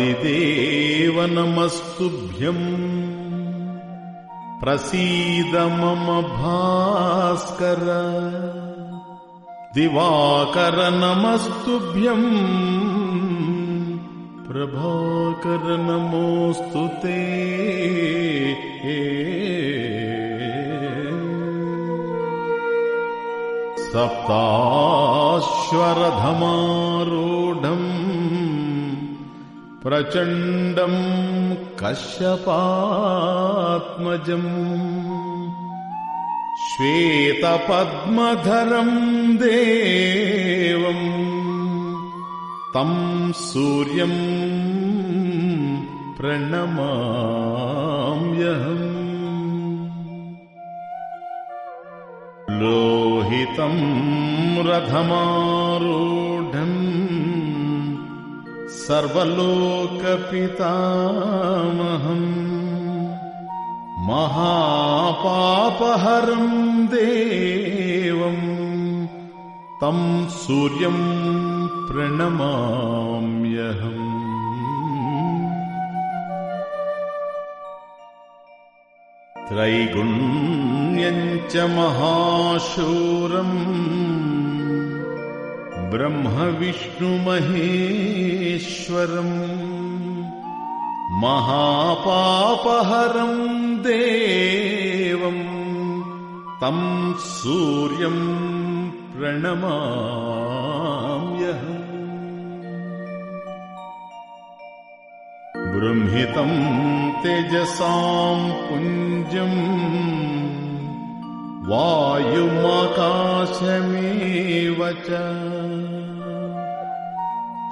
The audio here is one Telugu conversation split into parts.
आदिदेव नमस्तुभ्यम् प्रसीद मम भास्कर। दिवाकर नमस्तुभ्यम् प्रभाकर नमोऽस्तु ते। सप्ताश्वरधमारूढम् प्रचण्डम् कश्यपात्मजम् श्वेतपद्मधरम् देवम् तम् सूर्यम् प्रणमाम्यहम् लोहितम् रथमारूढम् सर्वलोकपितामहम् महापापहरम् देवम् तम् सूर्यम् प्रणमाम्यहम् त्रैगुण्यम् च महाशूरम् ब्रह्मविष्णुमहेश्वरम् महापापहरम् देवम् तम् सूर्यम् प्रणमाम्यहम् बृंहितम् तेजसाम् पुञ्जम् वायुमाकाशमेव च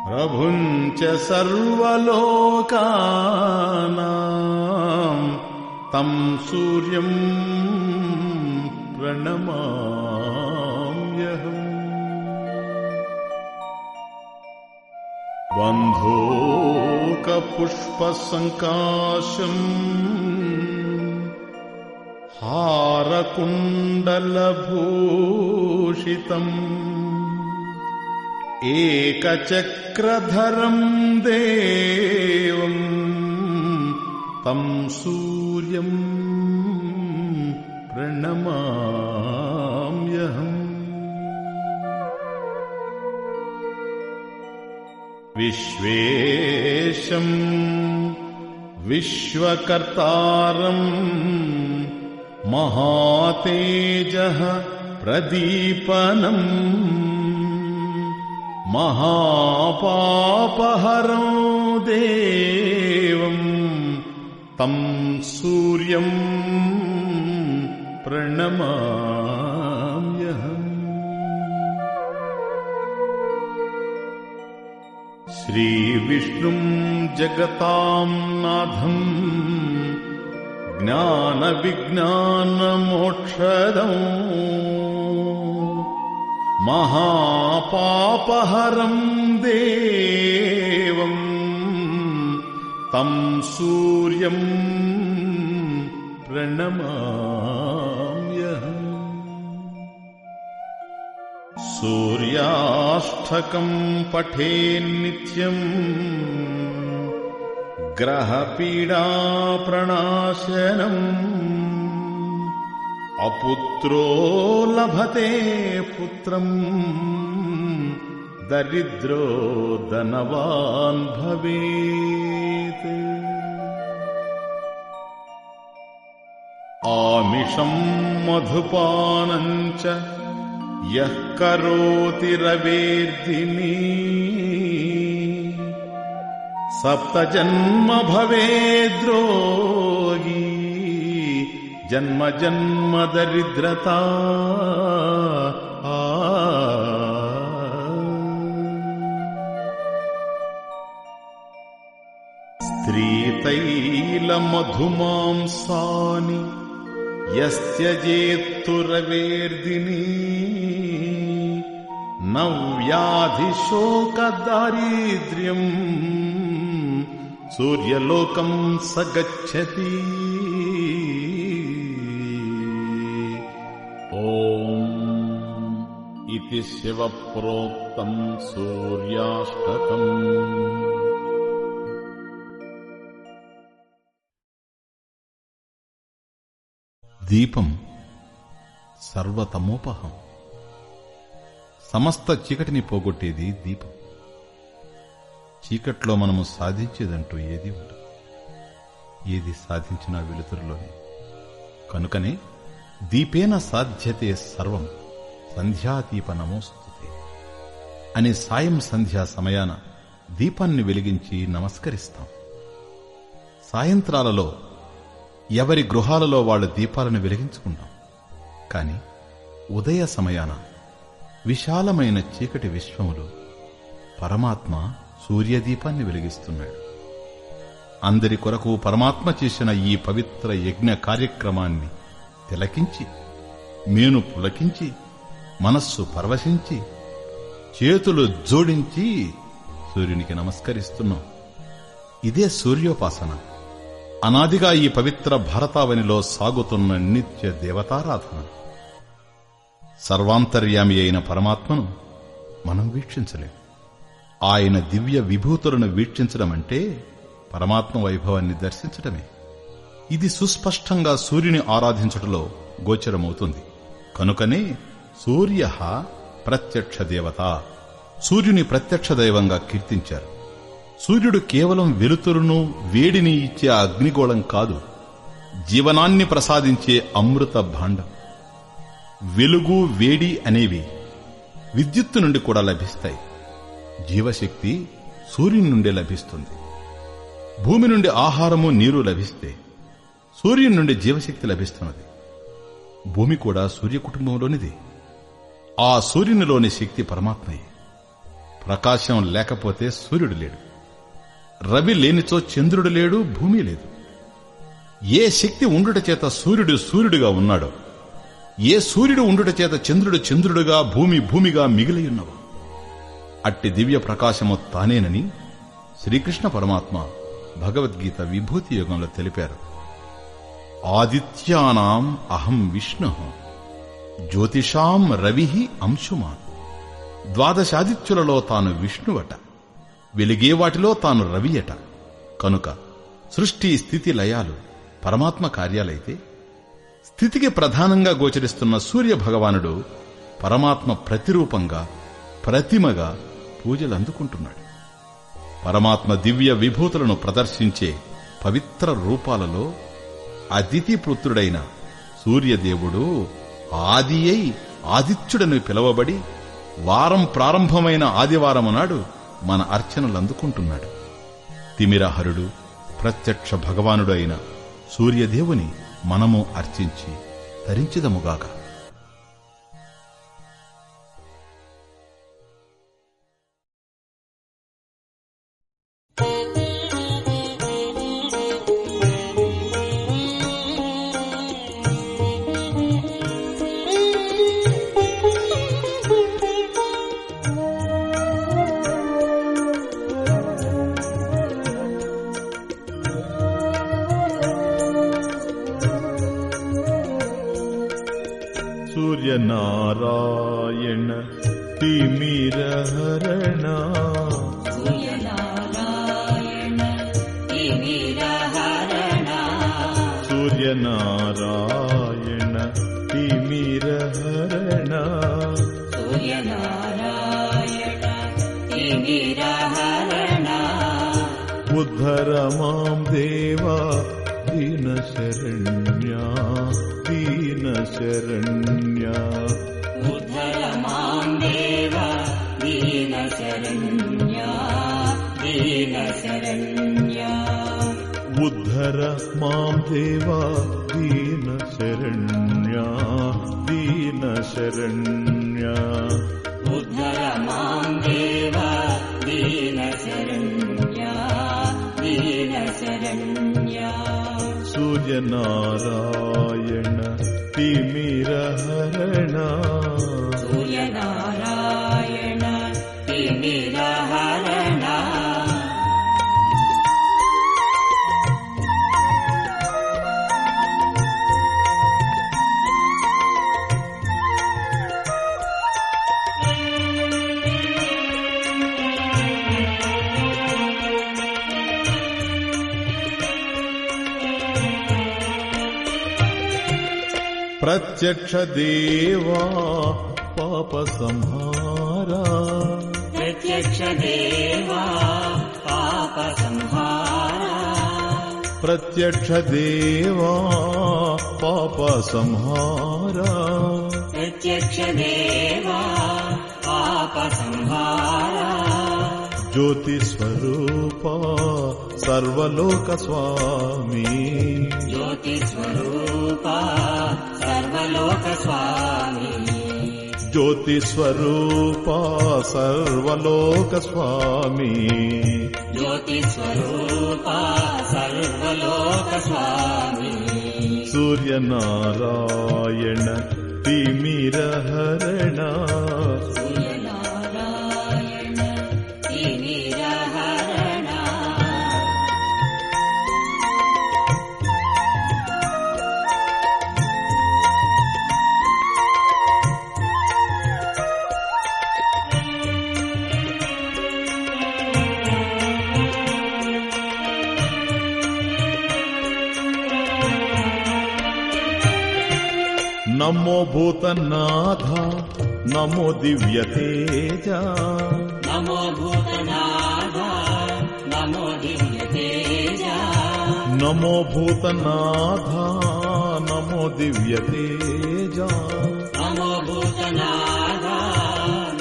प्रभुम् च सर्वलोकानाम् तम् सूर्यम् प्रणमाम्यहम्। बन्धूकपुष्पसङ्काशम् हारकुण्डलभूषितम्। एकचक्रधरम् देवम् तम् सूर्यम् प्रणमाम्यहम्। विश्वेशम् विश्वकर्तारम् महातेजः प्रदीपनम्। महापापहरो देवम्। तम् सूर्यम् प्रणमाम्यहम्। श्रीविष्णुम् जगताम् नाथम् ज्ञानविज्ञानमोक्षदम्। महापापहरम् देवम् तम् सूर्यम् प्रणमाम्यहम्। सूर्याष्टकम् पठेन्नित्यम् ग्रहपीडाप्रणाशनम्। अपुत्रो लभते पुत्रम्। दरिद्रो धनवान् भवेत्। आमिषम् मधुपानम् च यः करोति रवेर्दिनी सप्तजन्म भवेद्रोगी जन्म जन्म दरिद्रता। स्त्रीतैलमधुमांसानि यस्त्यजेत्तु रवेर्दिनी। न व्याधिशोकदारिद्र्यम् సూర్యలోకం సగచ్చతి. ఓం ఇది శివ ప్రోక్తం సూర్యాష్టకం. దీపం సర్వతమోపహం. సమస్త చీకటిని పోగొట్టేది దీపం. చీకట్లో మనము సాధించేదంటూ ఏది ఉండదు. ఏది సాధించినా వెలుతురులోనే. కనుకనే దీపేన సాధ్యతే సర్వం సంధ్యాదీప నమోస్తుతే అనే సాయం సంధ్యా సమయాన దీపాన్ని వెలిగించి నమస్కరిస్తాం. సాయంత్రాలలో ఎవరి గృహాలలో వాళ్ళ దీపాలను వెలిగించుకుంటాం. కాని ఉదయ సమయాన విశాలమైన చీకటి విశ్వములు పరమాత్మ సూర్యదీపాన్ని వెలిగిస్తున్నాడు. అందరి కొరకు పరమాత్మ చేసిన ఈ పవిత్ర యజ్ఞ కార్యక్రమాన్ని తిలకించి మేను పులకించి మనస్సు పరవశించి చేతులు జోడించి సూర్యునికి నమస్కరిస్తున్నాం. ఇదే సూర్యోపాసన. అనాదిగా ఈ పవిత్ర భారతావనిలో సాగుతున్న నిత్య దేవతారాధన. సర్వాంతర్యామి అయిన పరమాత్మను మనం వీక్షించలేం. ఆయన దివ్య విభూతులను వీక్షించడం అంటే పరమాత్మ వైభవాన్ని దర్శించటమే ఇది సుస్పష్టంగా సూర్యుని ఆరాధించటలో గోచరమవుతుంది. కనుకనే సూర్య ప్రత్యక్ష దేవత. సూర్యుని ప్రత్యక్ష దైవంగా కీర్తించారు. సూర్యుడు కేవలం వెలుతురును వేడిని ఇచ్చే అగ్నిగోళం కాదు. జీవనాన్ని ప్రసాదించే అమృత భాండం. వెలుగు వేడి అనేవి విద్యుత్తు నుండి కూడా లభిస్తాయి. జీవశక్తి సూర్యుని నుండి లభిస్తుంది. భూమి నుండి ఆహారము నీరు లభిస్తే సూర్యుని నుండి జీవశక్తి లభిస్తున్నది. భూమి కూడా సూర్య కుటుంబంలోనిది. ఆ సూర్యునిలోని శక్తి పరమాత్మయే. ప్రకాశం లేకపోతే సూర్యుడు లేడు. రవి లేనిచో చంద్రుడు లేడు భూమి లేదు. ఏ శక్తి ఉండుట చేత సూర్యుడు సూర్యుడుగా ఉన్నాడో ఏ సూర్యుడు ఉండుట చేత చంద్రుడు చంద్రుడుగా భూమి భూమిగా మిగిలియున్నవా అట్టి దివ్య ప్రకాశము తానేనని శ్రీకృష్ణ పరమాత్మ భగవద్గీత విభూతి యుగంలో తెలిపారు. ఆదిత్యానాం అహం విష్ణు జ్యోతిషాం రవి అంశుమాన్. ద్వాదశాదిత్యులలో తాను విష్ణువట వెలిగే వాటిలో తాను రవియట. కనుక సృష్టి స్థితి లయాలు పరమాత్మ కార్యాలైతే స్థితికి ప్రధానంగా గోచరిస్తున్న సూర్య భగవానుడు పరమాత్మ ప్రతిరూపంగా ప్రతిమగా పూజలు అందుకుంటున్నాడు. పరమాత్మ దివ్య విభూతులను ప్రదర్శించే పవిత్ర రూపాలలో అదితి పుత్రుడైన సూర్యదేవుడు ఆది అయి ఆదిత్యుడని పిలవబడి వారం ప్రారంభమైన ఆదివారము నాడు మన అర్చనలు అందుకుంటున్నాడు తిమిరహరుడు ప్రత్యక్ష భగవానుడు అయిన సూర్యదేవుని మనము అర్చించి తరించిదముగాక शरण सूर्यनारायण उद्धर मां देवा दीनशरण्या दीनशरण्या उद्धर मां देवा दीनशरण्या दीनशरण्या उद्धर मां देवा दीनशरण्या शरण्या दीन शरण्या। दीन शरण्या दीन शरण्या। सूर्यनारायण टि मेरा हरणीरायण प्रत्यक्ष देवा पापसंहारा। प्रत्यक्ष देवा पापसंहारा। प्रत्यक्ष देवा पापसंहारा। प्रत्यक्ष देवा पापसंहारा। ज्योतिस्वरूपा सर्वलोकस्वामी। ज्योतिस्वरूपा సర్వలోక స్వామి జ్యోతి స్వరూప సర్వలోక స్వామి జ్యోతి స్వరూప సర్వలోక స్వామి సూర్యనారాయణ తిమిరహరణ సూర్య नमो भूतनाथ नमो दिव्यतेजा। नमो भूतनाथ नमो दिव्यतेजा। नमो भूतनाथ नमो दिव्यतेजा। नमो भूतनाथ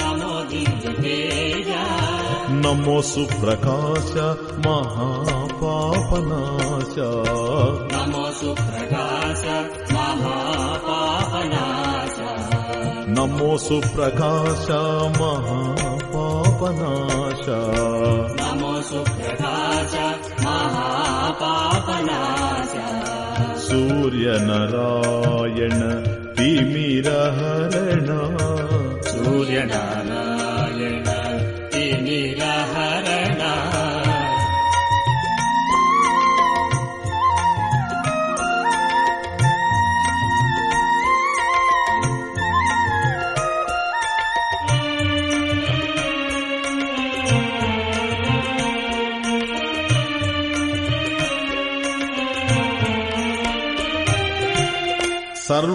नमो दिव्यतेजा। नमो सुप्रकाश महापापनाश। नमो सुप्रकाश नमो सुप्रकाश महापापनाश। नमो सुप्रकाश महापापनाश। सूर्यनरायण तिमिरहरण। सूर्यनारायण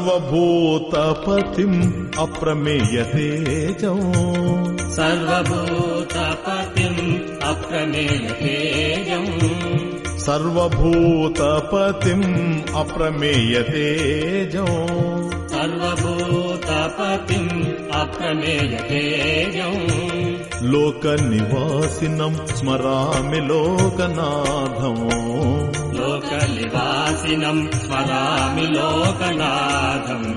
सर्वभूतपतिम् अप्रमेयतेजौ सर्वभूतपतिम् अप्रमेयतेजौ सर्वभूतपतिम् अप्रमेयतेजौ सर्वभूतपतिम् प्रमेयतेयम् लोकनिवासिनं स्मरामि लोकनाथम् लोकनिवासिनं स्मरामि लोकनाथम्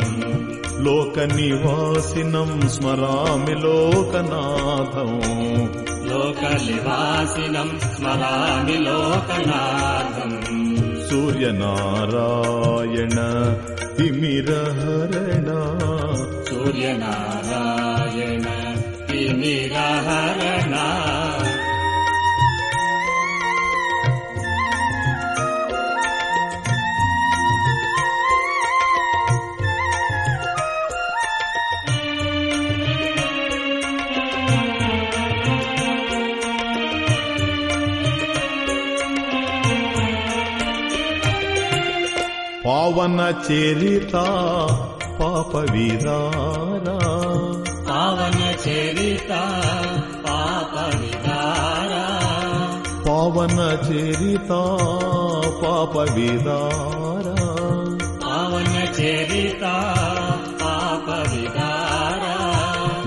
लोकनिवासिनं स्मरामि लोकनाथम् लोकनिवासिनं स्मरामि लोकनाथम् सूर्यनारायण तिमिरहरणा సూర్యనారాయణ నిరాహరణ. పవన చరితా పాప విదారావన చరిత పాప విదారా పవన చరిత పాప విదారా పవన చరిత పాప విదారా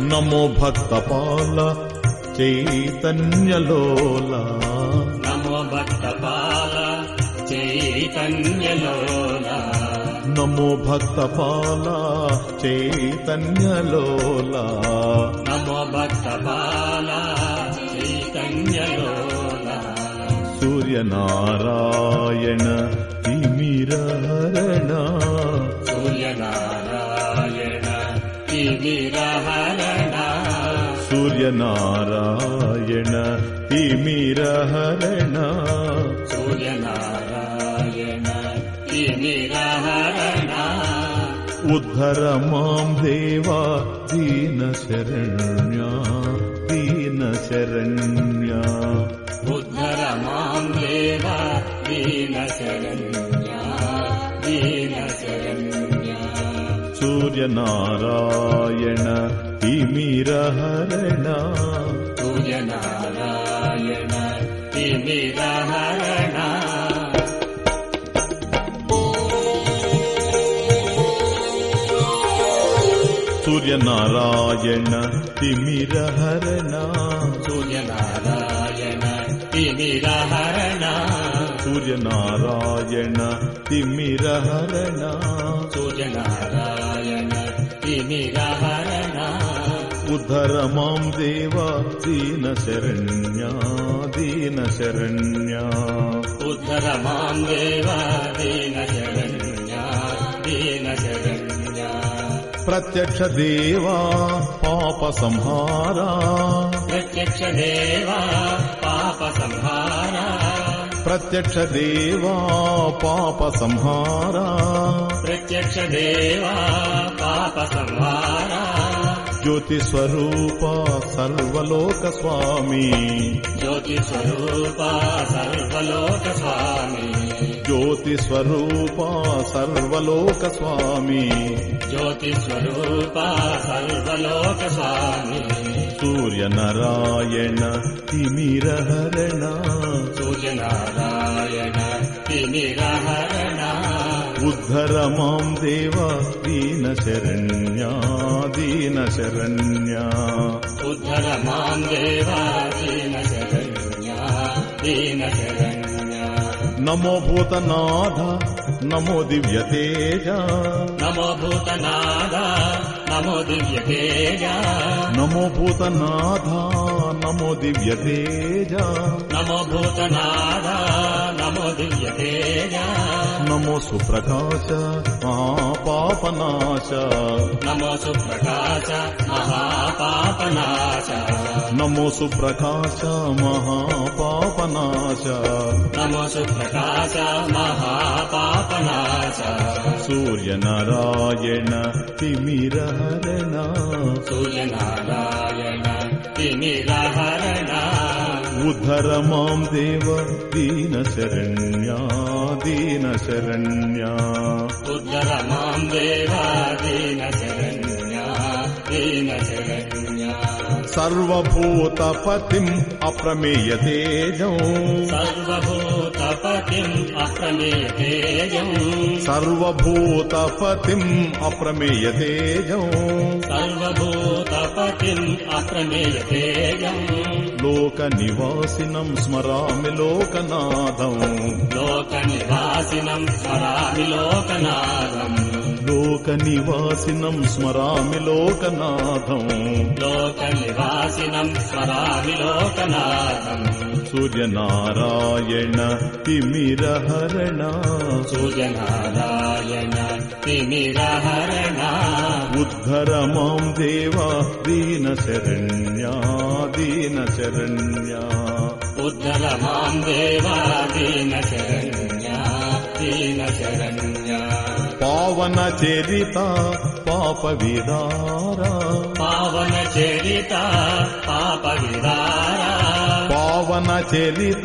నమో భక్త పాల చైతన్యలోల. నమో భక్త పాల చైతన్యలోలా. నమో భక్తపాల చైతన్యలోల. నమో భక్తపాల చైతన్యలోల. సూర్యనారాయణ తిమిరహరణ. సూర్యనారాయణ తిమిరహరణ. సూర్యనారాయణ తిమిరహరణ. సూర్యనారాయణ ഉദ്ധര മാം ദേവാ ദീന ശരണ്യ ദീന ശരണ്യ ഉദ്ധരമാം ദേവാ ദീന ശരണ്യ ദീന ശരണ്യ സൂര്യനാരായണ തിമിരഹരണ. സൂര്യനാരായണ തിമിരഹരണ. सूर्यनारायण तिमिरहरणा सूर्यनारायण तिमिरहरणा सूर्यनारायण तिमिरहरणा सूर्यनारायण तिमिरहरणा उद्धर मां देवा दीनशरण्या दीनशरण्या उद्धर मां देवा दीनशरण्या दीनशरण्या प्रत्यक्ष देवा पाप संहारा प्रत्यक्ष देवा पाप संहारा प्रत्यक्षदेवा पापसंहारा। प्रत्यक्षदेवा पाप संहारा ज्योतिस्वरूपा सर्वलोकस्वामी। ज्योतिस्वरूपा सर्वलोकस्वामी। ज्योतिस्वरूपा सर्वलोकस्वामी। ज्योतिस्वरूपा सर्वलोकस्वामी। सूर्यनारायण तिमिरहरण। सूर्यनारायण तिमिरहणा उद्धर मां देव दीनशरण्या दीनशरण्या उद्धर मां देवा दीनशरण्या दीनशर నమో భూతనాథ నమో దివ్య తేజ నమో భూతనాద నమో దివ్య తేజ నమో భూతనాథ నమో దివ్య తేజ నమో భూతనాద నమో దివ్య తేజ నమో సుప్రకాశ మహాపాపనాశ. నమో సుప్రకాశ మహాపాపనాశ. నమో సుప్రకాశ మహాపాపనాశ. शा महापापमाशा सूर्य नारायण तिमिरणा सूर्यनारायण तिमिरहरणा। उद्धर मां देव दीनशरण्या दीनशरण्या। उद्धर मां देव दीनशरण्या। सर्वभूतपतिम् अप्रमेयतेजौ सर्वभूतपतिम् अकमेतेज सर्वभूतपतिम् अप्रमेयतेजौ सर्वभूतपतिम् अपमेयतेज लोकनिवासिनम् स्मरामि लोकनाथम्। लोकनिवासिनम् स्मरामि लोकनाथम्। స్మరామి లోకనాథం లోక నివాసినం స్మరామి లోకనాథం. లోక నివాసినం స్మరామి లోకనాథం. లోక నివాసినం స్మరామి లోకనాథం సూర్యనారాయణ తిమిరహరణ. సూర్యనారాయణ తిమిరహరణ. ఉద్ధర మాం దేవ దీన శరణ్య దీన శరణ్య ఉద్ధర మాం దేవా దీన శరణ్య దీన శరణ్య పావన చరిత పాప విదార. పావన చరిత పాప విదార. పావన చరిత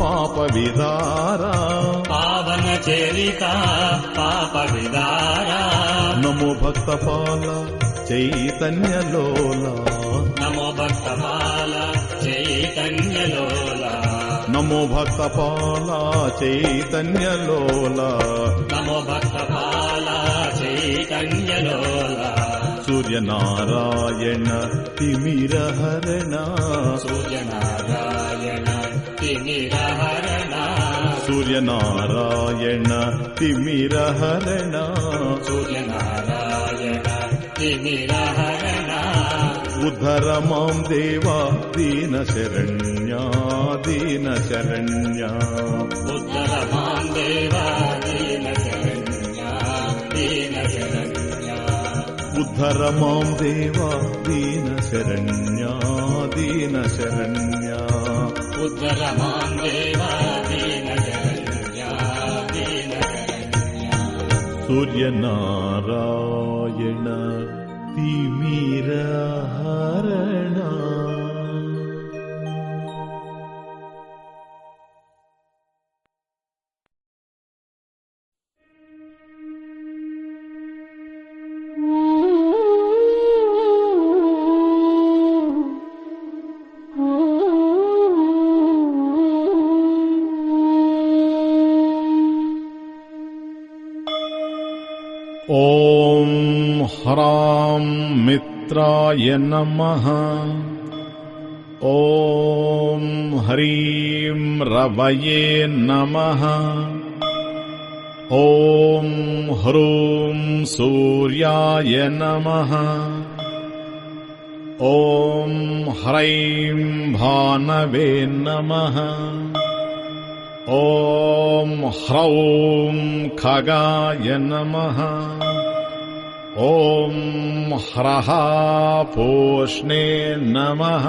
పాప విదార. పావన చరిత పాప విదార. నమో నమో భక్తమాల చైతన్యలోల నమో నమో భక్తమాల చైతన్యలోల नमो भक्तपाला चैतन्यलोला नमो भक्तपाला चैतन्यलोला सूर्यनारायण तिमिरहरणा सूर्यनारायण तिमिरहरणा सूर्यनारायण तिमिरहरणा सूर्यनारायण तिमिरहरण उद्धर मां देवा दीनशरण्या दीनशरण्या। उद्धर मां देवा उद्धर मां देवा दीनशरण्या दीनशरण्या। उद्धर मां देवा दीनशरण्या दीनशरण्या। सूर्यनारायण। நிராரணா ॐ ह्रां मित् य नमः। ॐ ह्रीं रवये नमः। ॐ ह्रूं सूर्याय नमः। ॐ ह्रैं भानवे नमः। ॐ ह्रौं खगाय नमः। ॐ ह्रः पूष्णे नमः।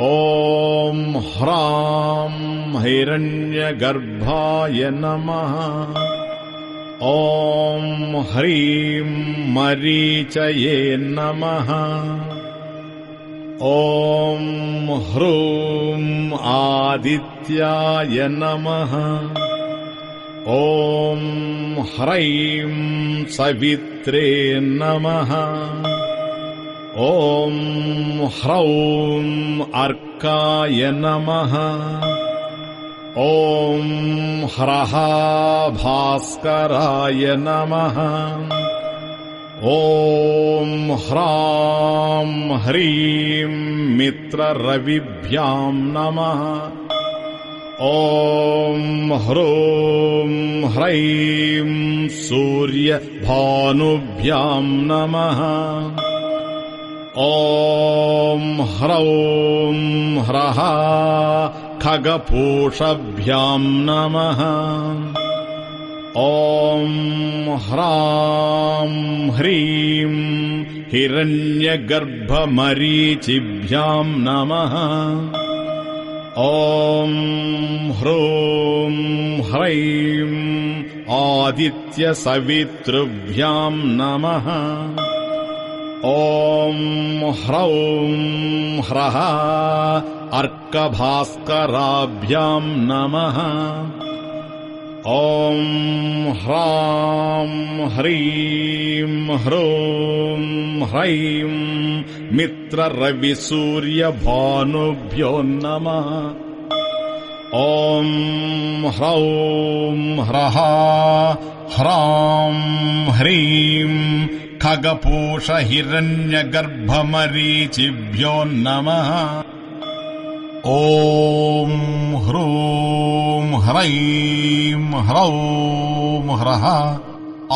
ॐ ह्रां हिरण्यगर्भाय नमः। ॐ ह्रीं मरीचये नमः। ॐ ह्रूं आदित्याय नमः ॐ ह्रैं सवित्रे नमः। ॐ ह्रौं अर्काय नमः। ॐ ह्रः भास्कराय नमः। ॐ ह्रां ह्रीं मित्ररविभ्याम् नमः ॐ ह्रूं ह्रैं सूर्यभानुभ्याम् नमः। ॐ ह्रौं ह्रः खगपूषभ्याम् नमः। ॐ ह्रां ह्रीं हिरण्यगर्भमरीचिभ्याम् नमः ॐ ह्रूं ह्रैं आदित्यसवितृभ्याम् नमः। ॐ ह्रौं ह्रः अर्कभास्कराभ्याम् नमः ॐ ह्रां ह्रीं ह्रूं ह्रैं मित्ररविसूर्यभानुभ्यो नमः। ॐ ह्रौं ह्रः ह्रां ह्रीं खगपूषहिरण्यगर्भमरीचिभ्यो नमः ॐ ह्रूं ह्रैं ह्रौं ह्रः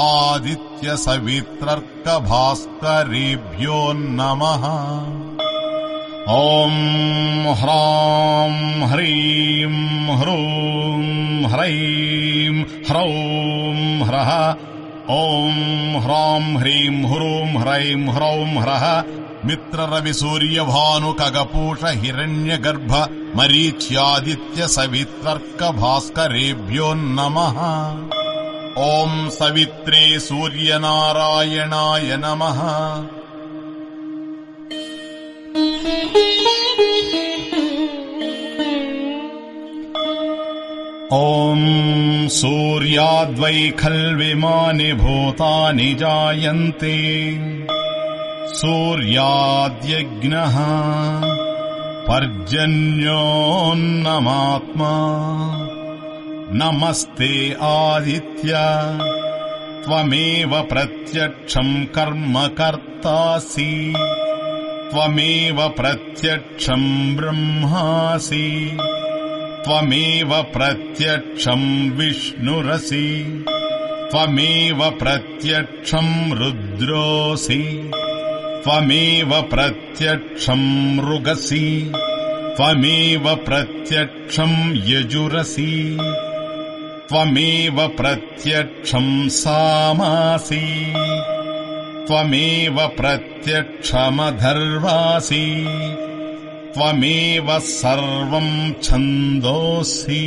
आदित्यसवित्रर्कभास्करेभ्यो नमः। ॐ ह्रां ह्रीं ह्रूं ह्रैं ह्रौं ह्रः। ॐ ह्रां ह्रीं ह्रूं ह्रैं ह्रौं ह्रः मित्ररविसूर्यभानुकगपूष हिरण्यगर्भ मरीच्यादित्य सवितर्क भास्करेभ्यो नमः ॐ सवित्रे सूर्यनारायणाय नमः ॐ सूर्याद्वै खल्विमानि भूतानि जायन्ते सूर्याद्यज्ञः पर्जन्योन्नमात्मा। नमस्ते आदित्य। त्वमेव प्रत्यक्षम् कर्म कर्तासि। त्वमेव प्रत्यक्षम् ब्रह्मासि। त्वमेव प्रत्यक्षम् विष्णुरसि। त्वमेव प्रत्यक्षम् रुद्रोऽसि त्वमेव प्रत्यक्षम् मृगसि त्वमेव प्रत्यक्षम् यजुरसि त्वमेव प्रत्यक्षम् सामासि त्वमेव प्रत्यक्षमधर्वासि त्वमेव सर्वम् छन्दोऽसि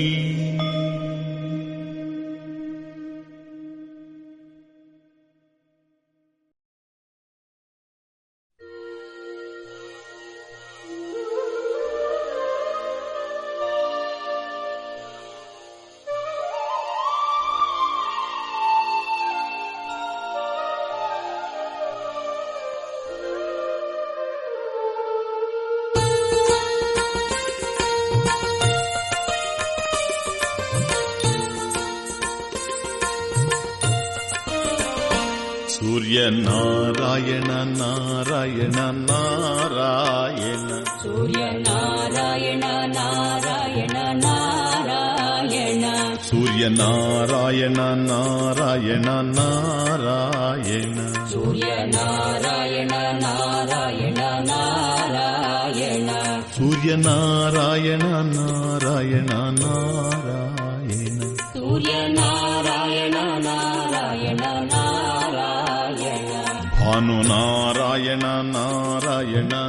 Narayana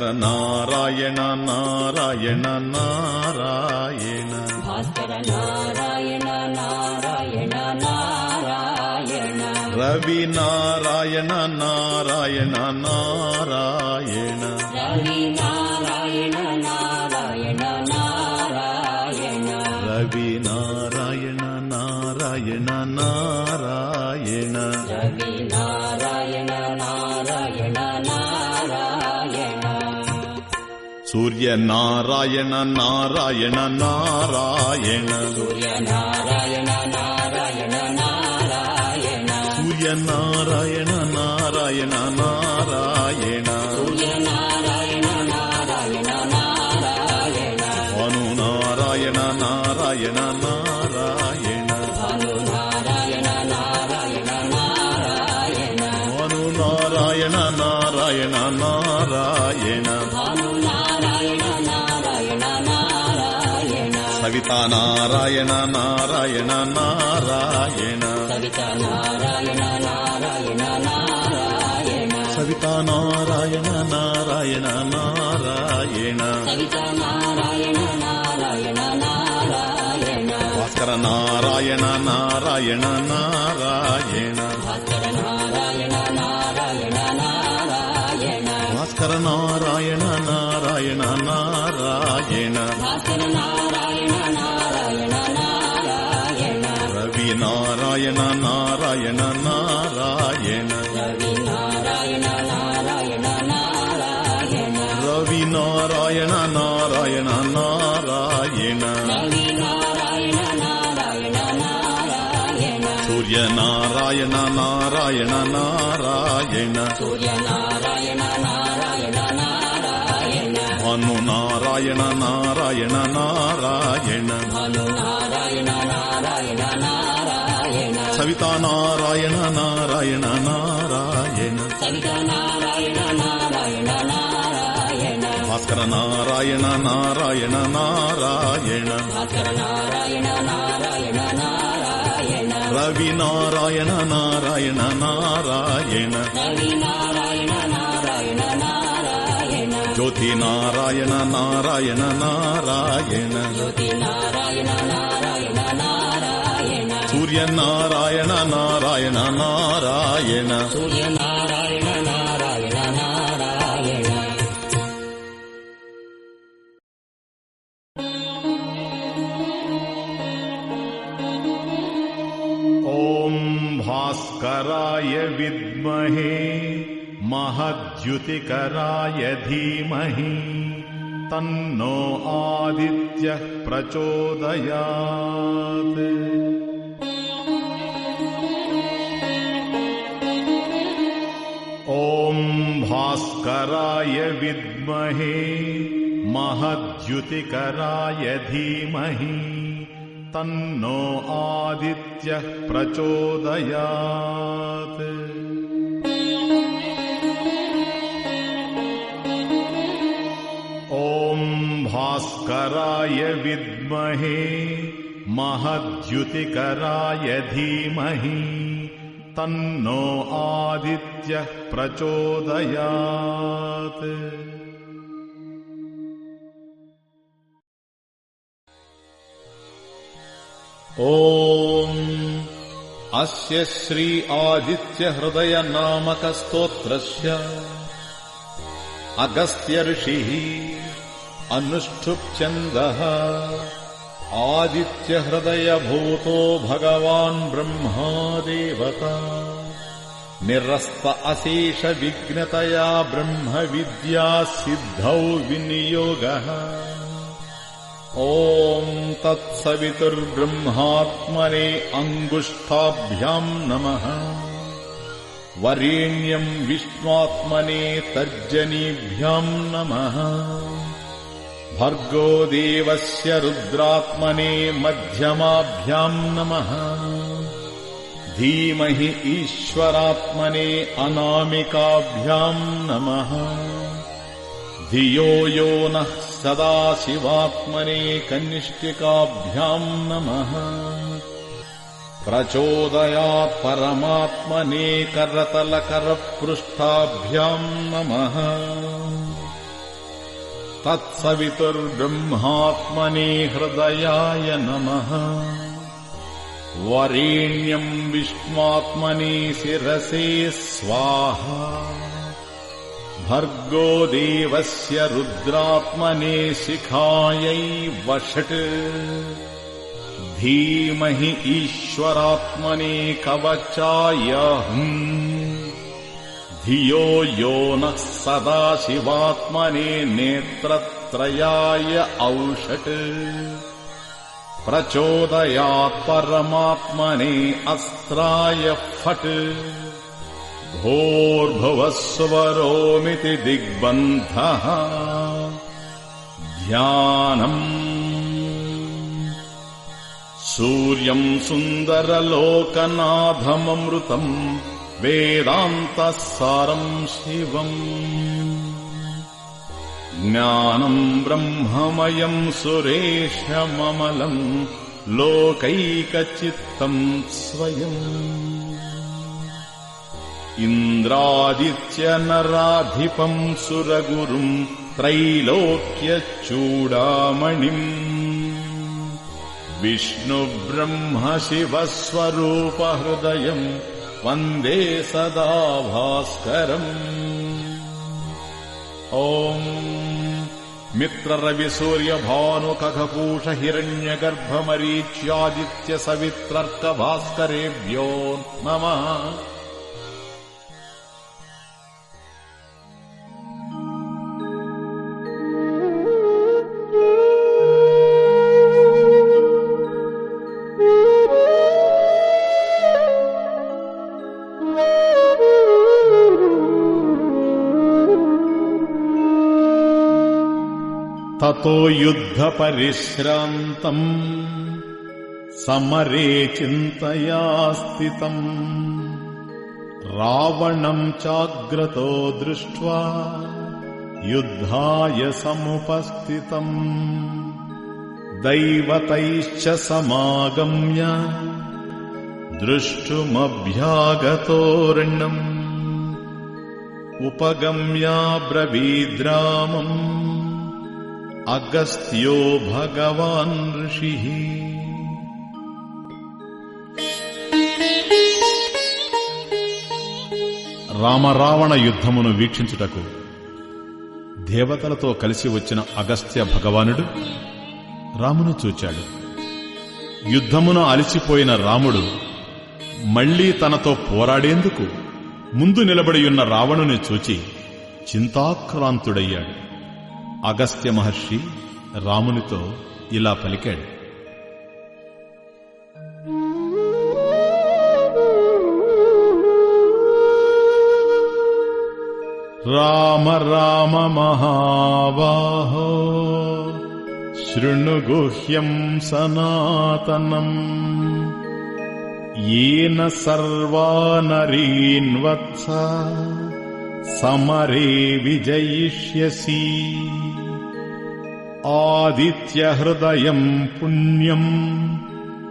Bhaskara Narayana Narayana Narayana Bhaskara Narayana Narayana Narayana Ravi Narayana Narayana Narayana Ravi Narayana Surya Narayana Narayana Narayana. Surya Narayana Narayana Narayana. Surya Narayana Narayana Narayana Narayana Narayana Narayana. Savitha Narayana Narayana Narayana. Savitha Narayana Narayana Narayana. Savitha Narayana Narayana Narayana. Bhaskara Narayana Narayana Narayana. Bhaskara Narayana Narayana Narayana. Bhaskara Narayana Narayana Narayana. Bhaskara Narayana Narayana Narayana. Narayana Narayana Narayana Narayana Narayana. Savitha Narayana Narayana Narayana. Bhaskara Narayana Narayana Narayana. Ravi Narayana Narayana Narayana. Ravi Narayana Narayana Narayana జ్యోతి నారాయణ నారాయణ నారాయణ. ारायण नारायण नारायणम् भास्कराय विद्महे महद्युतिकराय धीमहि तन्नो आदित्यः प्रचोदयात् भास्कराय विद्महे महद्युतिकराय धीमहि तन्नो आदित्यः प्रचोदयात्। ॐ भास्कराय विद्महे महद्युतिकराय धीमहि तन्नो आदित्यः प्रचोदयात्। ॐ अस्य श्री आदित्यहृदयनामकस्तोत्रस्य अगस्त्यऋषिः अनुष्ठुप्छन्दः आदित्यहृदयभूतो भगवान् ब्रह्मा देवता निरस्त अशेषविघ्नतया ब्रह्मविद्या सिद्धौ विनियोगः। ॐ तत्सवितुर्ब्रह्मात्मने अङ्गुष्ठाभ्याम् नमः। वरेण्यम् विष्णात्मने तर्जनीभ्याम् नमः भर्गो देवस्य रुद्रात्मने मध्यमाभ्याम् नमः। धीमहि ईश्वरात्मने अनामिकाभ्याम् नमः। धियो यो नः सदाशिवात्मने कनिष्ठिकाभ्याम् नमः। प्रचोदयात् परमात्मने करतलकरपृष्ठाभ्याम् नमः तत्सवितुर्ब्रह्मात्मने हृदयाय नमः। वरेण्यम् विष्णात्मने शिरसे स्वाहा। भर्गो देवस्य रुद्रात्मने शिखायै वषट्। धीमहि ईश्वरात्मने कवचाय धियो यो नः सदाशिवात्मने नेत्रत्रयाय औषट् प्रचोदयात् परमात्मने अस्त्राय फट्। भोर्भुवस्वरोमिति दिग्बन्धः। ध्यानम्। सूर्यम् सुन्दरलोकनाथममृतम् वेदान्तः सारम् शिवम्। ज्ञानम् ब्रह्ममयम् सुरेशममलम् लोकैकचित्तम् स्वयम्। इन्द्रादित्यनराधिपम् सुरगुरुम् त्रैलोक्यचूडामणिम्। विष्णुब्रह्मशिवस्वरूपहृदयम् वन्दे सदा भास्करम्। ॐ मित्ररविसूर्यभानुकखपूषहिरण्यगर्भमरीच्यादित्यसवित्रर्कभास्करेभ्यो नमः ततो युद्धपरिश्रान्तम्। समरे चिन्तया स्थितम् रावणम् चाग्रतो दृष्ट्वा युद्धाय समुपस्थितम्। दैवतैश्च समागम्य दृष्टुमभ्यागतोर्णम्। उपगम्याब्रवीद्रामम् अगस्त्यो भगवान् ऋषिः రామరావణ యుద్ధమును వీక్షించుటకు దేవతలతో కలిసి వచ్చిన అగస్త్య భగవానుడు రామును చూచాడు యుద్ధమును అలిసిపోయిన రాముడు మళ్లీ తనతో పోరాడేందుకు ముందు నిలబడియున్న రావణుని చూచి చింతాక్రాంతుడయ్యాడు అగస్త్య మహర్షి రామునితో ఇలా పలికాడు రామ రామ మహాబాహో శృణు గుహ్యం సనాతనం येन सर्वानरीन् वत्स समरे विजयिष्यसि आदित्यहृदयम् पुण्यम्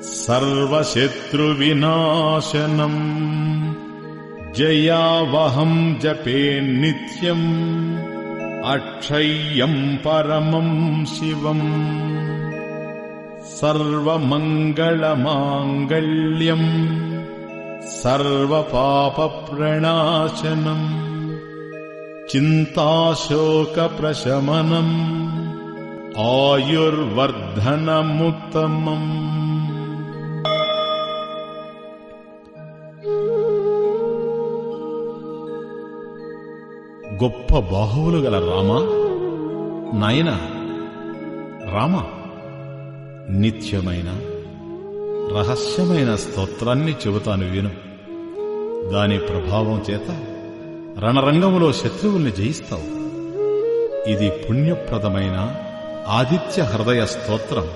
सर्वशत्रुविनाशनम् जयावहम् जपे नित्यम् अक्षय्यम् परमम् शिवम् सर्वमङ्गलमाङ्गल्यम् सर्वपापप्रणाशनम् चिन्ताशोकप्रशमनम् ఆయుర్వర్ధనముత్తమం. గొప్ప బాహువులు గల రామ నాయన రామ నిత్యమైన రహస్యమైన స్తోత్రాన్ని చెబుతాను విను. దాని ప్రభావం చేత రణరంగములో శత్రువుల్ని జయిస్తావు. ఇది పుణ్యప్రదమైన ఆదిత్య హృదయ స్తోత్రం.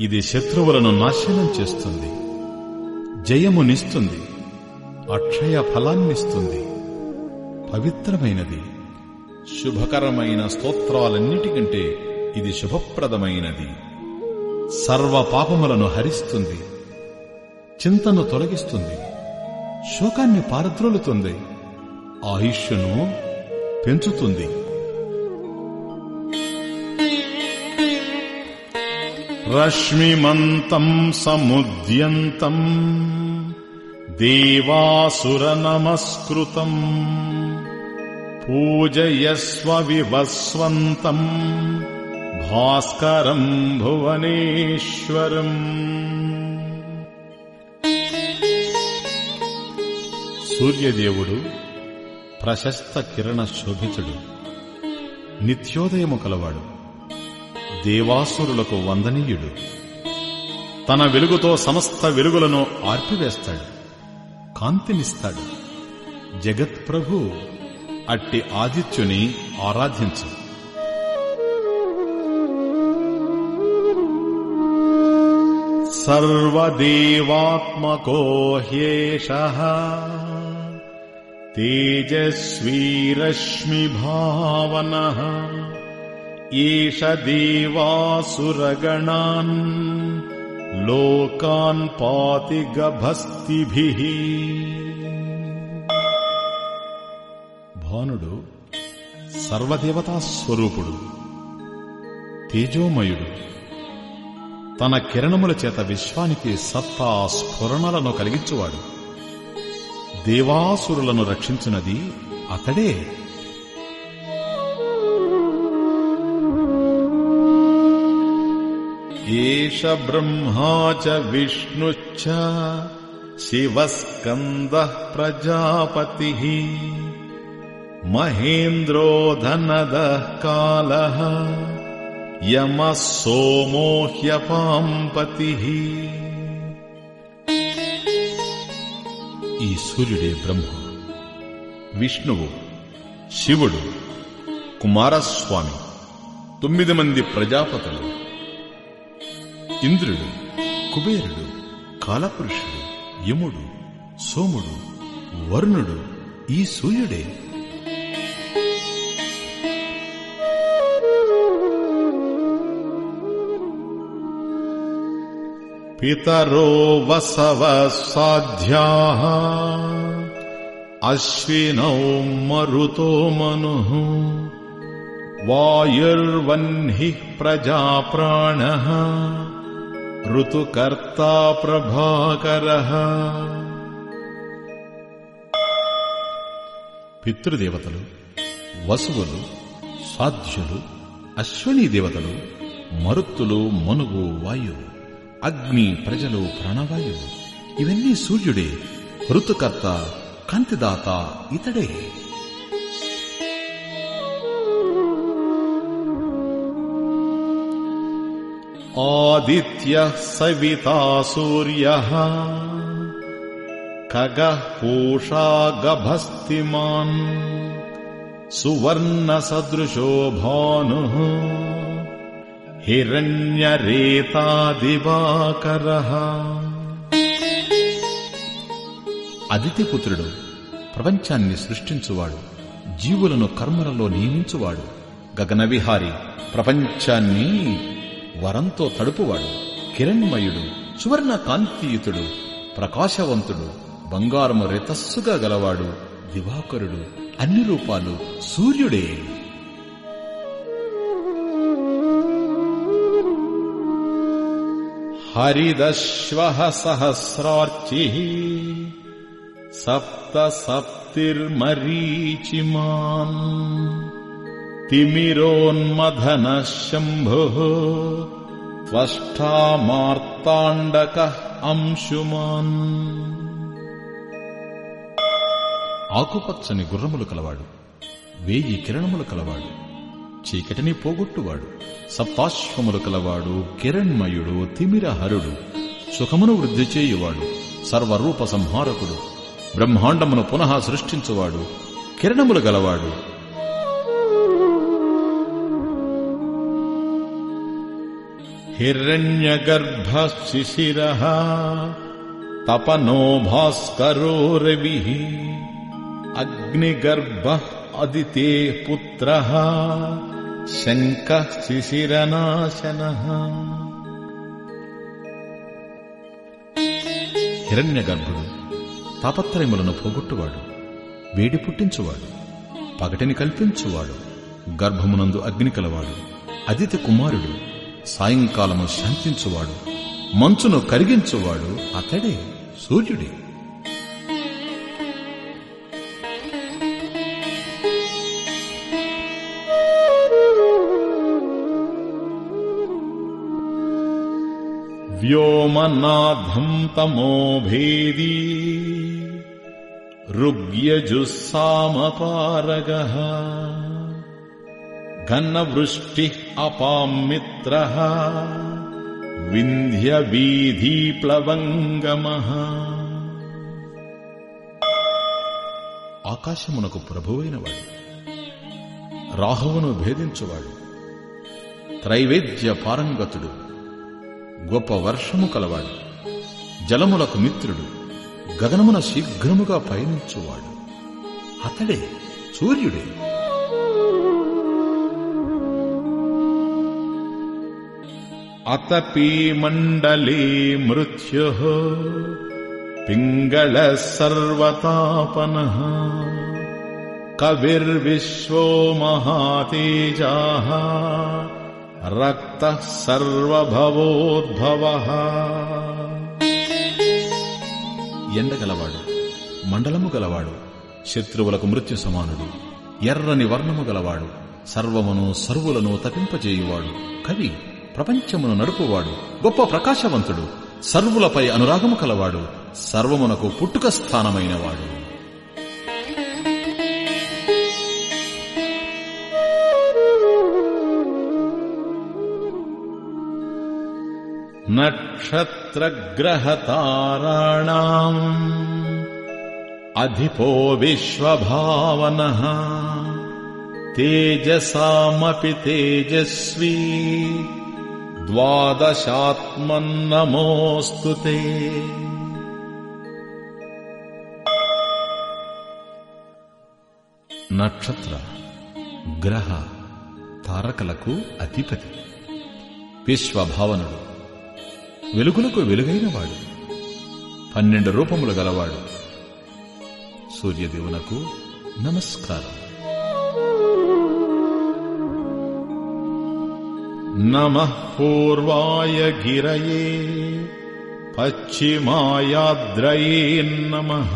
ఇది శత్రువులను నాశనం చేస్తుంది. జయమునిస్తుంది. అక్షయ ఫలాన్నిస్తుంది. పవిత్రమైనది. శుభకరమైన స్తోత్రాలన్నిటికంటే ఇది శుభప్రదమైనది. సర్వ పాపములను హరిస్తుంది. చింతను తొలగిస్తుంది. శోకాన్ని పారద్రోలుతుంది. ఆయుష్యును పెంచుతుంది. రశ్మిమంతం సముద్యంతం దేవాసురనమస్కృతం పూజయస్వ వివస్వంతం భాస్కరం భువనేశ్వరం సూర్యదేవుడు ప్రశస్త కిరణ శోభితుడు నిత్యోదయము కలవాడు. దేవాసురులకు వందనీయుడు. తన వెలుగుతో సమస్త వెలుగులను ఆర్పివేస్తాడు. కాంతినిస్తాడు. జగత్ప్రభు అట్టి ఆదిత్యుని ఆరాధించు. సర్వదేవాత్మకో హ్యేష తేజస్వీరశ్మిభావన ఈష దేవాసురగణాన్ లోకాన్ పాతి గభస్తిభిః భానుడు సర్వదేవతా స్వరూపుడు తేజోమయుడు తన కిరణముల చేత విశ్వానికి సత్తా స్ఫురణలను కలిగించువాడు. దేవాసురులను రక్షించున్నది అతడే. ఏష బ్రహ్మా చ విష్ణుశ్చ శివస్కంద ప్రజాపతి మహేంద్రో ధనద కాల యమ సోమో హ్యపాంపతి ఈ సూర్యుడే బ్రహ్మ విష్ణువు శివుడు కుమారస్వామి తొమ్మిది మంది ప్రజాపతులు. ఇంద్రుడు కుబేరుడు కాలపురుషుడు యముడు సోముడు వరుణుడు ఈ సూర్యుడే. పితరో వసవ సాధ్యా అశ్వినౌ మరుతో మను వాయుర్వహ్ని ప్రజా ప్రాణ ఋతుకర్తా ప్రభాకర పితృదేవతలు వసువులు సాధ్యులు అశ్వనీ దేవతలు మరుత్తులు మనుగు వాయువు అగ్ని ప్రజలు ప్రాణవాయువు ఇవన్నీ సూర్యుడే ఋతుకర్త కాంతిదాత ఇతడే. ఆదిత్య సవితా సూర్య ఖగ పూషా గభస్తిమాన్ సువర్ణ సదృశో భాను హిరణ్యరేతా దివాకర అదితిపుత్రుడు ప్రపంచాన్ని సృష్టించువాడు జీవులను కర్మలలో నియమించువాడు గగనవిహారి ప్రపంచాన్ని వరంతో తడుపువాడు కిరణ్మయుడు సువర్ణ కాంతియుతుడు ప్రకాశవంతుడు బంగారము రితస్సుగా గలవాడు దివాకరుడు అన్ని రూపాలు సూర్యుడే. హరిదశ్వ సహస్రార్చి సప్త సప్తిర్మరీచిమాన్ తిమిరోన్మధన శంభు త్వష్టామార్తాండక అంశుమాన్ ఆకుపచ్చని గుర్రములు కలవాడు వేయి కిరణములు కలవాడు చీకటిని పోగొట్టువాడు సప్తాశ్వములు కలవాడు కిరణ్మయుడు తిమిరహరుడు సుఖమును వృద్ధి చేయువాడు సర్వరూప సంహారకుడు బ్రహ్మాండమును పునః సృష్టించువాడు కిరణములు గలవాడు హిరణ్యగర్భ శిశిర తపనో భాస్కరో రవి అగ్నిగర్భ అదితే పుత్ర శంక శిశిరనాశన హిరణ్యగర్భుడు తాపత్రయములను పోగొట్టువాడు వేడి పుట్టించువాడు పగటిని కల్పించువాడు గర్భమునందు అగ్ని కలవాడు అదితి కుమారుడు. సాయంకాలము శాంతించువాడు మంచును కరిగించువాడు అతడే సూర్యుడే. వ్యోమనాథం తమోభేది రుగ్యజుస్సామపారగ घनवृष्टिः अपाम् मित्रः వింధ్యవీధీప్లవంగమః ఆకాశమునకు ప్రభువైనవాడు రాహువును భేదించువాడు త్రైవేద్య పారంగతుడు గొప్ప వర్షము కలవాడు జలములకు మిత్రుడు గగనమున శీఘ్రముగా పయనించువాడు అతడే సూర్యుడే అతపీ మండలే మృత్యు పింగళ సర్వతాపన కవిర్విశ్వో మహాతేజా రక్త సర్వభవోద్భవ ఎండగలవాడు మండలము గలవాడు శత్రువులకు మృత్యు సమానుడు ఎర్రని వర్ణము గలవాడు సర్వమును సర్వులను తపింపజేయువాడు కవి. ప్రపంచమును నడుపువాడు గొప్ప ప్రకాశవంతుడు సర్వులపై అనురాగము కలవాడు సర్వమునకు పుట్టుక స్థానమైనవాడు. నక్షత్రగ్రహతారాణాం అధిపో విశ్వభావనః తేజసామపి తేజస్వీ द्वादशात्मन्नमोऽस्तु నక్షత్ర గ్రహ తారకలకు అధిపతి. విశ్వభావనుడు వెలుగులకు వెలుగైనవాడు పన్నెండు రూపములు గలవాడు. సూర్యదేవునకు నమస్కారం. నమః పూర్వాయ గిరయే పశ్చిమాయాద్రయే నమః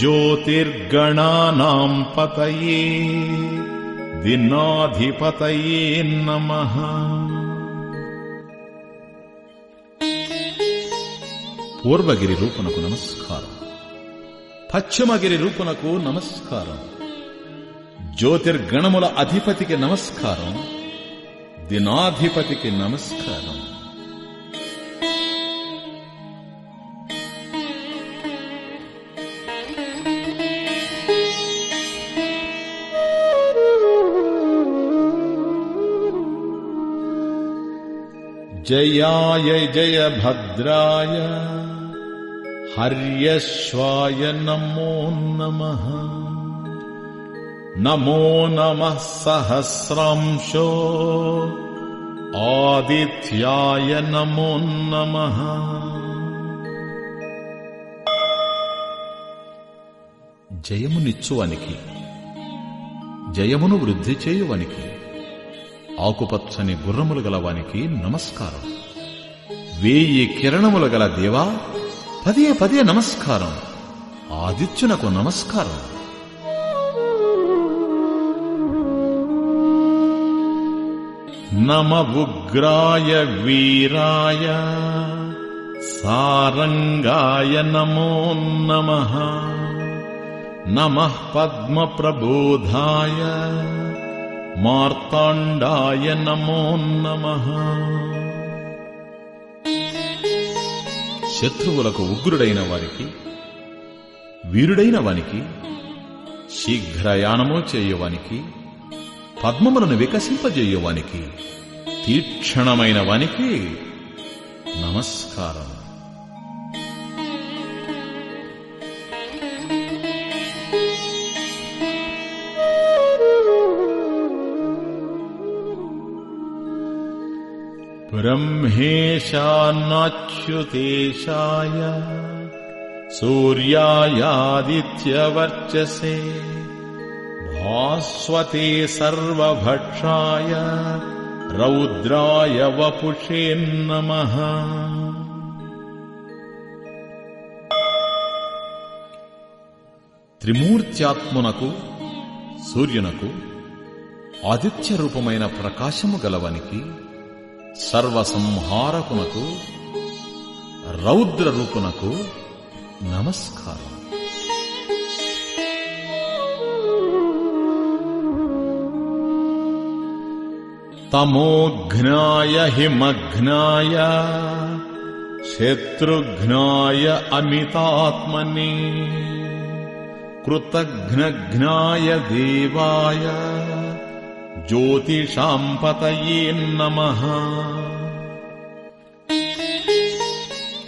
జ్యోతిర్గణానాం పతయే దినాధిపతయే నమః పూర్వగిరి రూపునకు నమస్కారం పశ్చిమగిరి రూపునకు నమస్కారం జ్యోతిర్గణముల అధిపతికి నమస్కారం దినాధిపతికి నమస్కారం జయాయ జయ భద్రాయ హర్యశ్వాయ నమో నమః నమో నమః సహస్రాంశో ఆదిత్యాయ నమో నమః. జయమునిచ్చువానికి జయమును వృద్ధి చేయువానికి ఆకుపచ్చని గుర్రములు గలవానికి నమస్కారం. వేయి కిరణములు గల దేవా పదే పదే నమస్కారం. ఆదిత్యునకు నమస్కారం. నమ ఉగ్రాయ వీరాయ సారంగాయ నమో నమ. నమ పద్మప్రబోధాయ మార్తాండాయ నమో నమ. శత్రువులకు ఉగ్రుడైన వారికి వీరుడైన వానికి శీఘ్రయానమో చేయవానికి పద్మములను వికసింపజేయువానికి తీక్షణమైన వానికి నమస్కారం ब्रह्मेशान्नाच्युतेशाय सूर्यायादित्यवर्चसे भास्वते सर्वभक्षाय रौद्राय वपुषे नमः త్రిమూర్త్యాత్మునకు సూర్యునకు ఆదిత్య రూపమైన ప్రకాశము గలవనికి సర్వసంహారకునకు రౌద్ర రూపునకు నమస్కారం తమోఘ్నాయ హిమఘ్నాయ శత్రుఘ్నాయ అమితాత్మని కృతఘ్నఘ్నాయ దేవాయ జ్యోతిషాం పతయే నమ.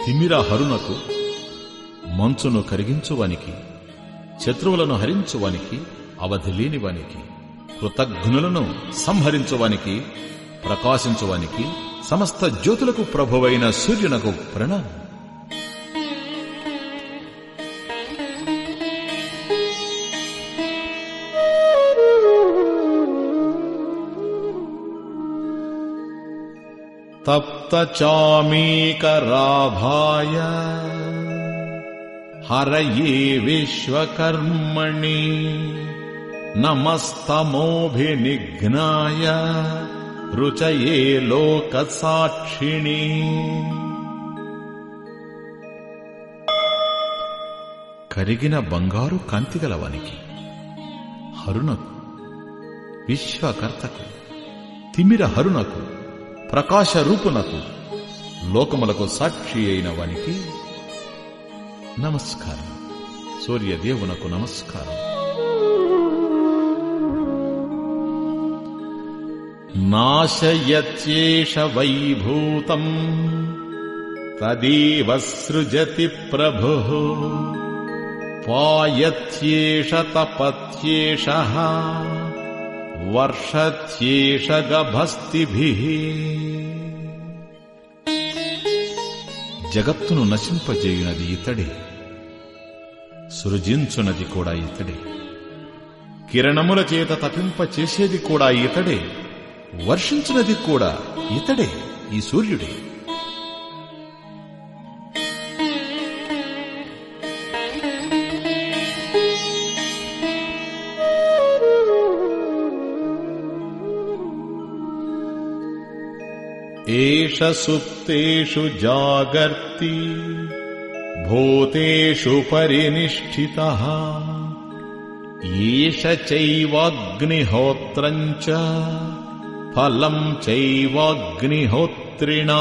తిమిర హరుణకు మంచును కరిగించువానికి శత్రువులను హరించువానికి అవధి లేనివానికి కృతఘ్నులను సంహరించువానికి ప్రకాశించువానికి సమస్త జ్యోతులకు ప్రభువైన సూర్యునకు ప్రణామం तप्तचामीकराभाय हरये विश्वकर्मणि नमस्तमोभिनिघ्नाय रुचये लोकसाक्षिणि కరిగిన బంగారు కాంతిగలవానికి హరునకు విశ్వకర్తకు తిమిర హరునకు ప్రకాశ రూపునకు లోకములకు సాక్షి అయిన వానికి నమస్కారం సూర్యదేవునకు నమస్కారం నాశయత్యేష వైభూతం తదేవ సృజతి ప్రభు పాయత్యేష తపత్యేష వర్షత్యేష గభస్తిభిః జగత్తును నశింపజేయునది ఇతడే సృజించునది కూడా ఇతడే కిరణముల చేత తపింపచేసేది కూడా ఇతడే వర్షించినది కూడా ఇతడే ఈ సూర్యుడే. ఏష సుప్తేషు జాగర్తి భూతేషు పరినిష్ఠిత. ఏష చైవాగ్నిహోత్రం చ ఫలం చైవాగ్నిహోత్రిణ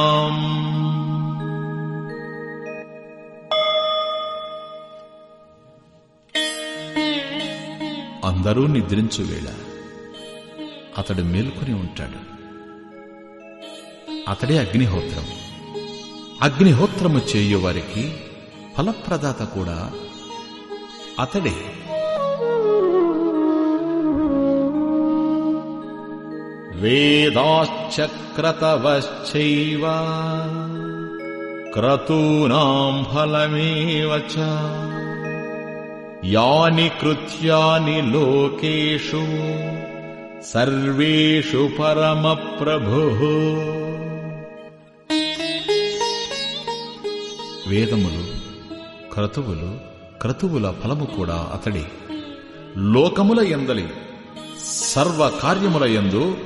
అందరూ నిద్రించు వేళ అతడు మేల్కొని ఉంటాడు. అతడే అగ్నిహోత్రం. అగ్నిహోత్రము చేయువారికి ఫలప్రదాత కూడా అతడే. వేదాశ్చక్రతవశ్చైవ. క్రతూనాం ఫలమేవ చ. యాని కృత్యాని లోకేషు. సర్వేషు పరమప్రభు. వేదములు క్రతువులు క్రతువుల ఫలము కూడా అతడే. లోకముల ఎందలి సర్వ కార్యముల ఎందు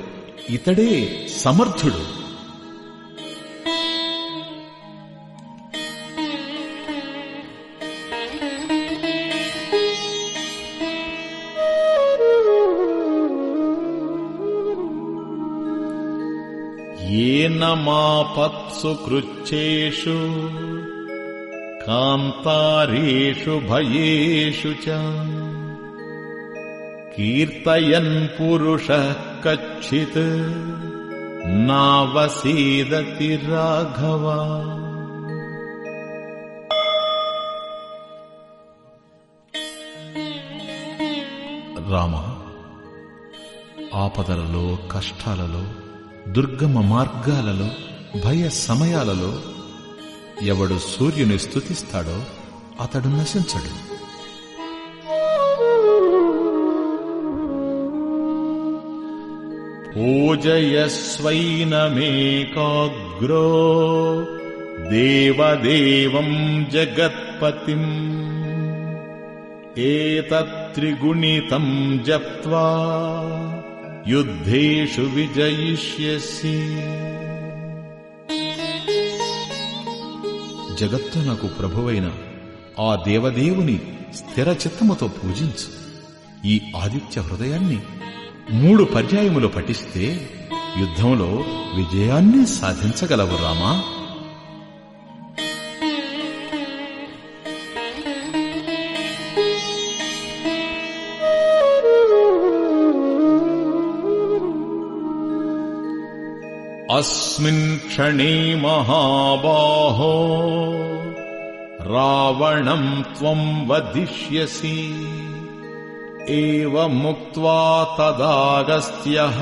ఇతడే సమర్థుడు. ఏన మాపత్సు కృచ్చేషు కాంతారేషు భయేషు చ. కీర్తయన్ పురుష कच्चित् नावसीदति राघव రామ ఆపదలలో కష్టాలలో దుర్గమ మార్గాలలో భయ సమయాలలో ఎవడు సూర్యుని స్తుతిస్తాడో అతడు నశించడు పూజయస్వైనమేకాగ్రో దేవదేవం జగత్పతిం ఏతత్రిగుణితం జప్త్వా యుద్ధేషు విజయిష్యసి జగత్తునకు ప్రభువైన ఆ దేవదేవుని స్థిర చిత్తముతో పూజించు. ఈ ఆదిత్య హృదయాన్ని మూడు పర్యాయములు పఠిస్తే యుద్ధంలో విజయాన్ని సాధించగలవు రామా अस्मिन् क्षणे महाबाहो रावणम् त्वम् वदिष्यसि एवमुक्त्वा तदागस्त्यः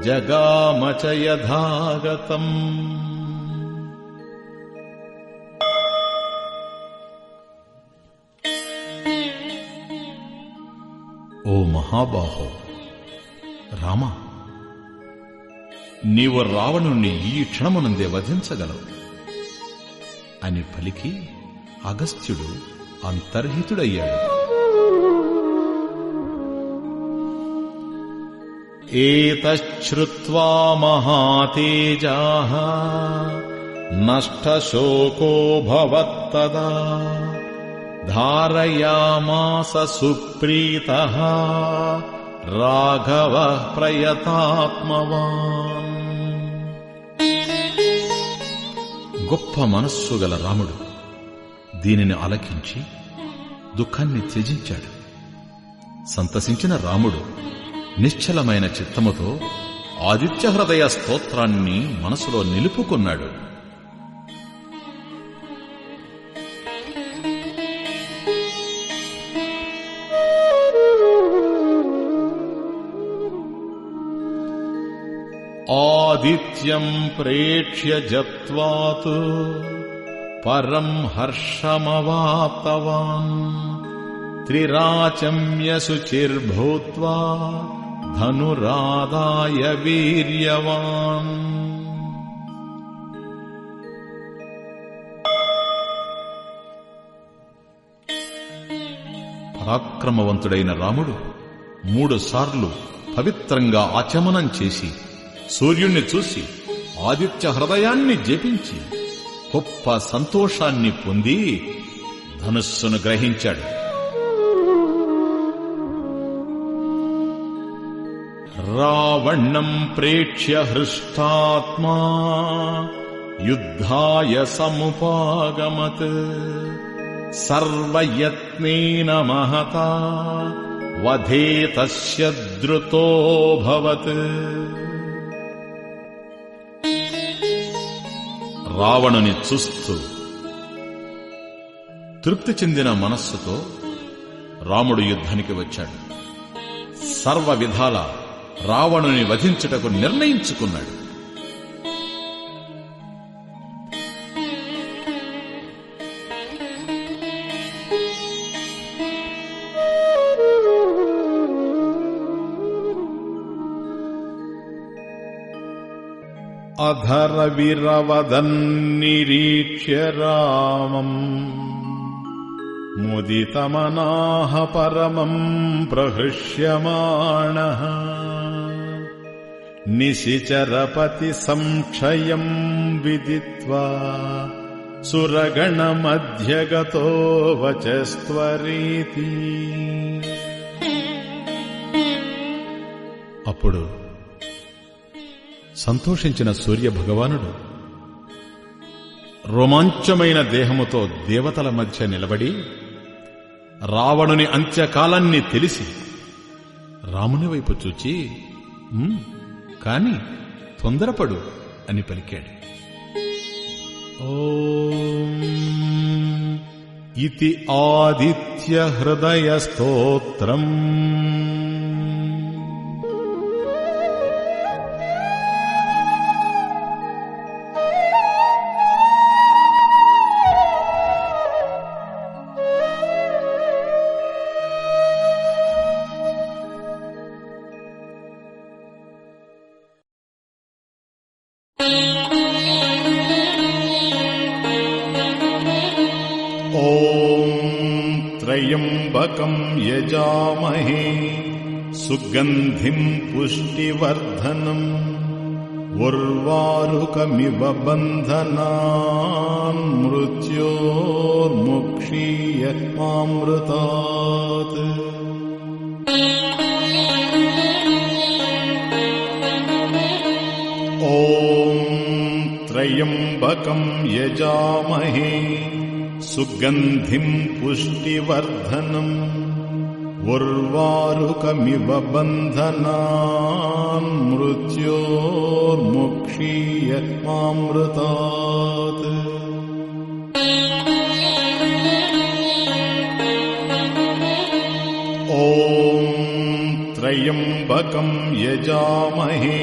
जगाम च यथागतम् ఓ మహాబాహో రామా నీవు రావణుణ్ణి ఈ క్షణమునందే వధించగలవు అని పలికి అగస్త్యుడు అంతర్హితుడయ్యాడు ఏతశ్రుత్వా మహాతేజా నష్టశోకో భవత్తదా ధారయామాస సుప్రీత రాఘవ ప్రయతాత్మవాన్ గొప్ప మనస్సు గల రాముడు దీనిని ఆలకించి దుఃఖాన్ని త్యజించాడు. సంతసించిన రాముడు నిశ్చలమైన చిత్తముతో ఆదిత్య హృదయ స్తోత్రాన్ని మనసులో నిలుపుకున్నాడు. ఆదిత్యం ప్రేక్ష్య జత్వాత్ పరం హర్షమవాప్తవాన్ త్రిరాచమ్య శుచిర్భూత్వా ధనురాదాయ వీర్యవాన్. పరాక్రమవంతుడైన రాముడు మూడుసార్లు పవిత్రంగా ఆచమనం చేసి సూర్యుణ్ణి చూసి ఆదిత్య హృదయాన్ని జపించి గొప్ప సంతోషాన్ని పొంది ధనుస్సును గ్రహించాడు. రావణం ప్రేక్ష్య హృష్టాత్మా యుద్ధాయ సముపాగమత్ సర్వయత్నేన మహతా వధే తస్య ద్రుతోభవత్ రావణుని చూస్తూ తృప్తి చెందిన మనస్సుతో రాముడు యుద్ధానికి వచ్చాడు. సర్వ విధాల రావణుని వధించుటకు నిర్ణయించుకున్నాడు అధరవిరవదన్నిరీక్ష్య రామం मुदितमनाः परमम् प्रहृष्यमाणः निशिचरपतिसंक्षयम् विदित्वा सुरगणमध्यगतो వచస్త్వరీతి అప్పుడు సంతోషించిన సూర్య భగవానుడు రోమాంచమైన దేహముతో దేవతల మధ్య నిలబడి రావణుని అంత్యకాలాన్ని తెలిసి రాముని వైపు చూచి "ఉమ్, కాని తొందరపడు అని పలికాడు. ఓం ఇతి ఆదిత్య హృదయ స్తోత్రం त्र्यम्बकम् यजामहे सुगन्धिम् पुष्टिवर्धनम् उर्वारुकमिव बन्धनान् मृत्योर्मुक्षीय मामृतात् ॐ त्र्यम्बकम् यजामहे सुगन्धिम् पुष्टिवर्धनम् उर्वारुकमिव बन्धनान् मृत्योर्मुक्षीय मामृतात्। ॐ त्र्यम्बकम् यजामहे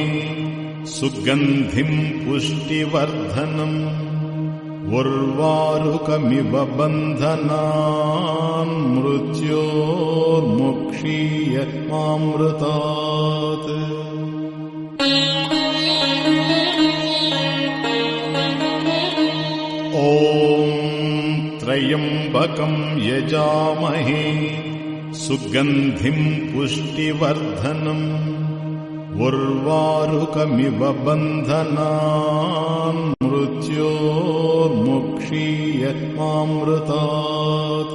सुगन्धिम् पुष्टिवर्धनम् उर्वारुकमिव बन्धनान् मृत्योर्मुक्षीय मामृतात्। ॐ त्र्यम्बकम् यजामहे सुगन्धिम् पुष्टिवर्धनम्। उर्वारुकमिव बन्धनान् amrtat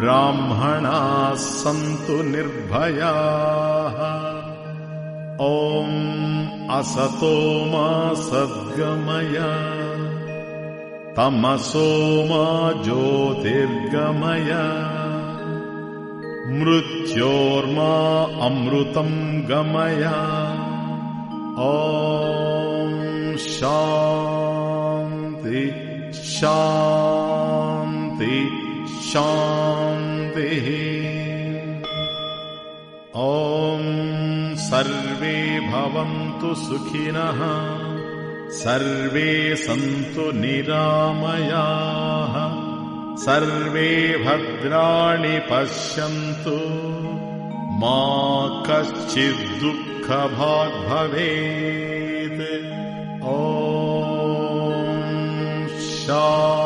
ब्राह्मणाः सन्तु निर्भयाः। ॐ असतो मा सद्गमय। तमसो मा ज्योतिर्गमय। मृत्योर्मा अमृतम् गमय। ॐ शान्ति शान्ति शान्तिः ॐ सर्वे भवन्तु सुखिनः सर्वे सन्तु निरामयाः सर्वे भद्राणि पश्यन्तु। मा कश्चिद्दुःखभाग् भवेत्। ॐ शान्ति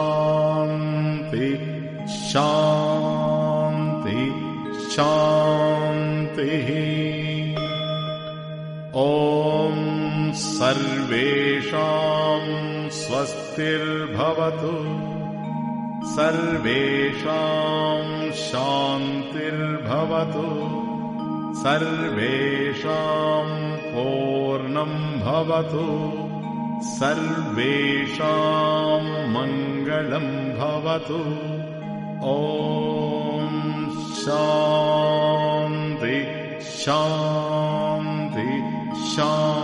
सर्वेषाम् स्वस्तिर्भवतु। सर्वेषाम् शान्तिर्भवतु। सर्वेषाम् पूर्णम् भवतु। सर्वेषाम् मङ्गलम् भवतु। ॐ शान्ति शान्ति शान्तिः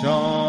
Sean.